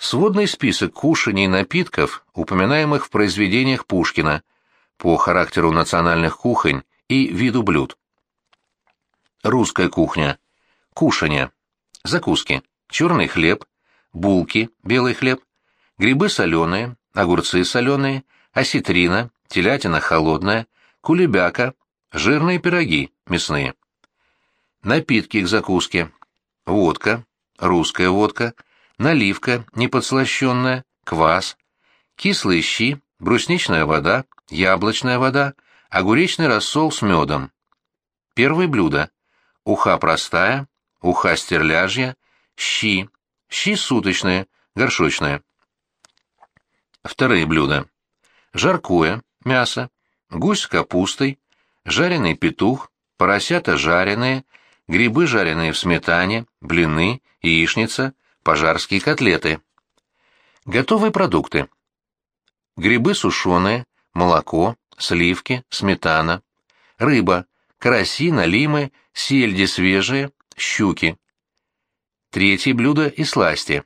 Сводный список кушаний и напитков, упоминаемых в произведениях Пушкина, по характеру национальных кухонь и виду блюд. Русская кухня. Кушанья. Закуски. Черный хлеб, булки, белый хлеб, грибы соленые, огурцы соленые, осетрина, телятина холодная, кулебяка, жирные пироги мясные. Напитки к закуске. Водка, русская водка, наливка неподслащенная, квас, кислые щи, брусничная вода, яблочная вода, огуречный рассол с медом. Первое блюдо. Уха простая, уха стерляжья, щи, щи суточные, горшочные. Вторые блюда. Жаркое, мясо, гусь с капустой, жареный петух, поросята жареные, грибы жареные в сметане, блины, яичница, пожарские котлеты. Готовые продукты. Грибы сушеные, молоко, сливки, сметана. Рыба, караси, налимы, сельди свежие, щуки. Третье блюдо и сласти.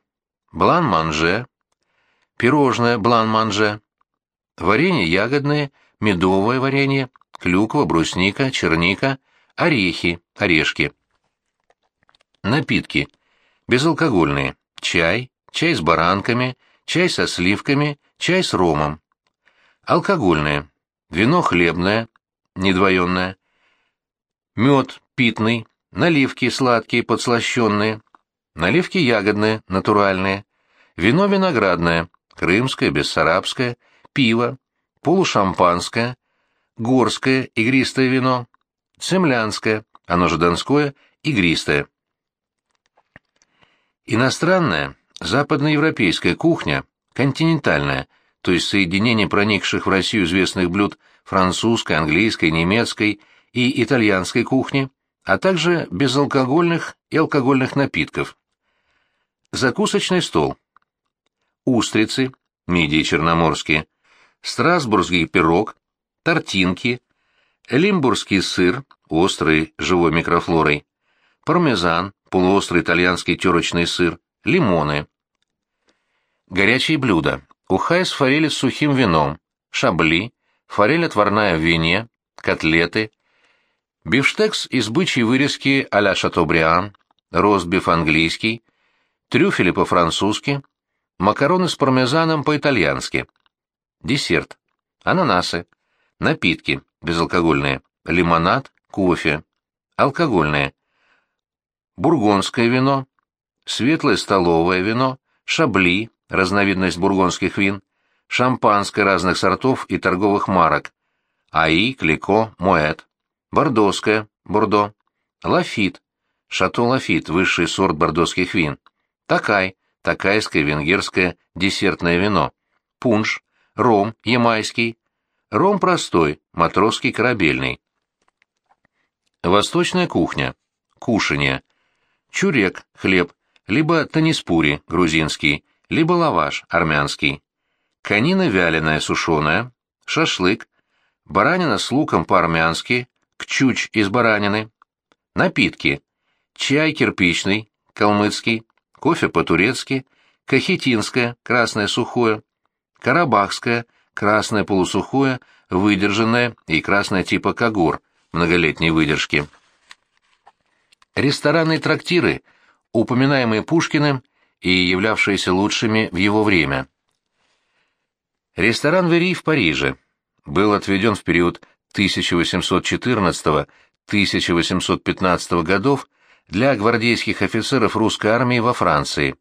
Блан-манже, пирожное блан-манже, варенье ягодное, медовое варенье, клюква, брусника, черника, орехи, орешки. Напитки. Безалкогольные. Чай, чай с баранками, чай со сливками, чай с ромом. Алкогольные. Вино хлебное, недвоенное. Мед питный, наливки сладкие, подслащенные. Наливки ягодные, натуральные. Вино виноградное, крымское, бессарабское, пиво, полушампанское, горское, игристое вино, цемлянское, оно же донское, игристое. Иностранная, западноевропейская кухня, континентальная, то есть соединение проникших в Россию известных блюд французской, английской, немецкой и итальянской кухни, а также безалкогольных и алкогольных напитков. Закусочный стол. Устрицы, мидии черноморские, страсбургский пирог, тортинки, лимбургский сыр, острый, живой микрофлорой, пармезан, полуострый итальянский терочный сыр, лимоны. Горячие блюда. Уха из форели с сухим вином, шабли, форель отварная в вине, котлеты, бифштекс из бычьей вырезки а-ля Шатобриан, ростбиф английский, трюфели по-французски, макароны с пармезаном по-итальянски. Десерт. Ананасы. Напитки. Безалкогольные. Лимонад, кофе. Алкогольные. Бургондское вино. Светлое столовое вино. Шабли, разновидность бургондских вин. Шампанское разных сортов и торговых марок. Аи, Клико, Моэт. Бордоское, Бордо. Лафит. Шато Лафит, высший сорт бордоских вин. Такай, такайское венгерское десертное вино. Пунш ром ямайский, ром простой, матросский корабельный. Восточная кухня. Кушанье. Чурек, хлеб, либо таниспури, грузинский, либо лаваш, армянский. Конина вяленая, сушеная, шашлык, баранина с луком по-армянски, кчуч из баранины. Напитки. Чай кирпичный, калмыцкий, кофе по-турецки, кахетинское, красное сухое, карабахское, красное полусухое, выдержанное и красное типа кагор, многолетней выдержки. Рестораны и трактиры, упоминаемые Пушкиным и являвшиеся лучшими в его время. Ресторан Вери в Париже был отведен в период 1814-1815 годов для гвардейских офицеров русской армии во Франции.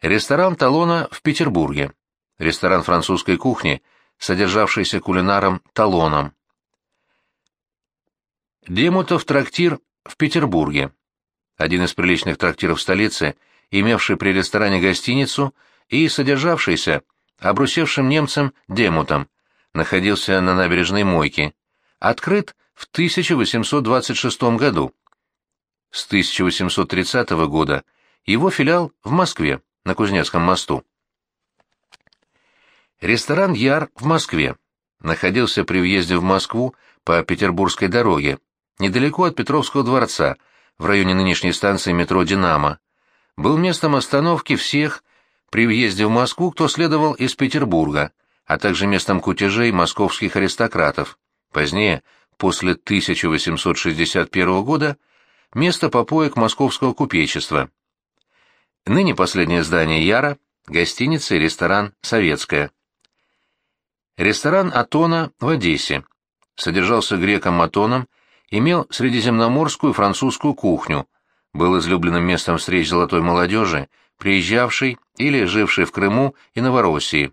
Ресторан Талона в Петербурге ресторан французской кухни, содержавшийся кулинаром Талоном. Демутов трактир в Петербурге. Один из приличных трактиров столицы, имевший при ресторане гостиницу и содержавшийся обрусевшим немцем Демутом, находился на набережной Мойки. Открыт в 1826 году. С 1830 года его филиал в Москве, на Кузнецком мосту. Ресторан «Яр» в Москве. Находился при въезде в Москву по Петербургской дороге, недалеко от Петровского дворца, в районе нынешней станции метро «Динамо». Был местом остановки всех при въезде в Москву кто следовал из Петербурга, а также местом кутежей московских аристократов. Позднее, после 1861 года, место попоек московского купечества. Ныне последнее здание Яра – гостиница и ресторан «Советская». Ресторан Атона в Одессе. Содержался греком Атоном, имел средиземноморскую французскую кухню, был излюбленным местом встреч золотой молодежи, приезжавшей или жившей в Крыму и Новороссии.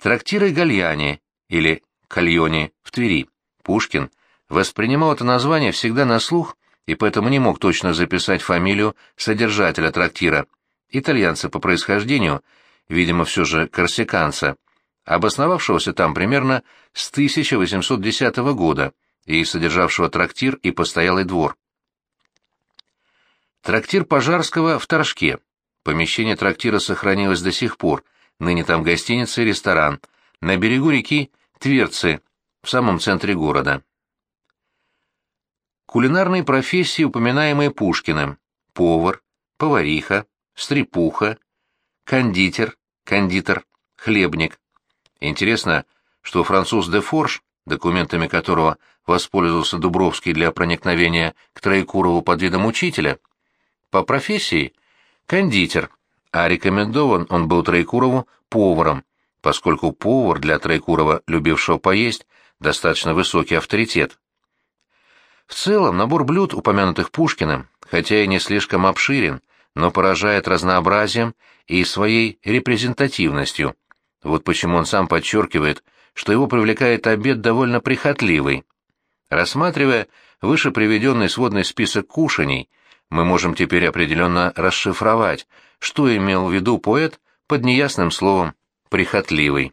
Трактиры Гальяни или Кальони в Твери. Пушкин воспринимал это название всегда на слух и поэтому не мог точно записать фамилию содержателя трактира, итальянца по происхождению, видимо, все же корсиканца, обосновавшегося там примерно с 1810 года и содержавшего трактир и постоялый двор. Трактир Пожарского в Торжке. Помещение трактира сохранилось до сих пор, ныне там гостиница и ресторан, на берегу реки Тверцы, в самом центре города. Кулинарные профессии, упоминаемые Пушкиным. Повар, повариха, стрепуха, кондитер, кондитер, хлебник. Интересно, что француз де Форш, документами которого воспользовался Дубровский для проникновения к Троекурову под видом учителя, по профессии – кондитер, а рекомендован он был Троекурову поваром, поскольку повар для Троекурова, любившего поесть, достаточно высокий авторитет. В целом, набор блюд, упомянутых Пушкиным, хотя и не слишком обширен, но поражает разнообразием и своей репрезентативностью. Вот почему он сам подчеркивает, что его привлекает обед довольно прихотливый. Рассматривая выше приведенный сводный список кушаний, мы можем теперь определенно расшифровать, что имел в виду поэт под неясным словом «прихотливый».